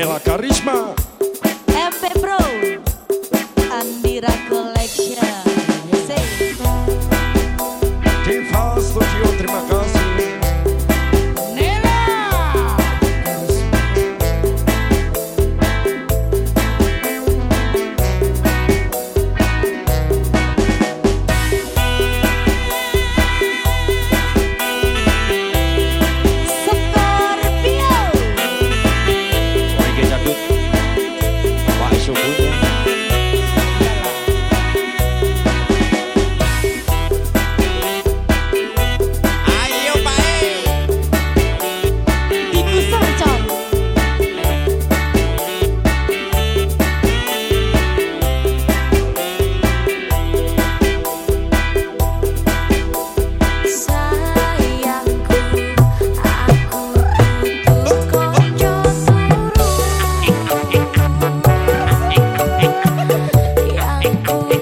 Ela carisma Thank you.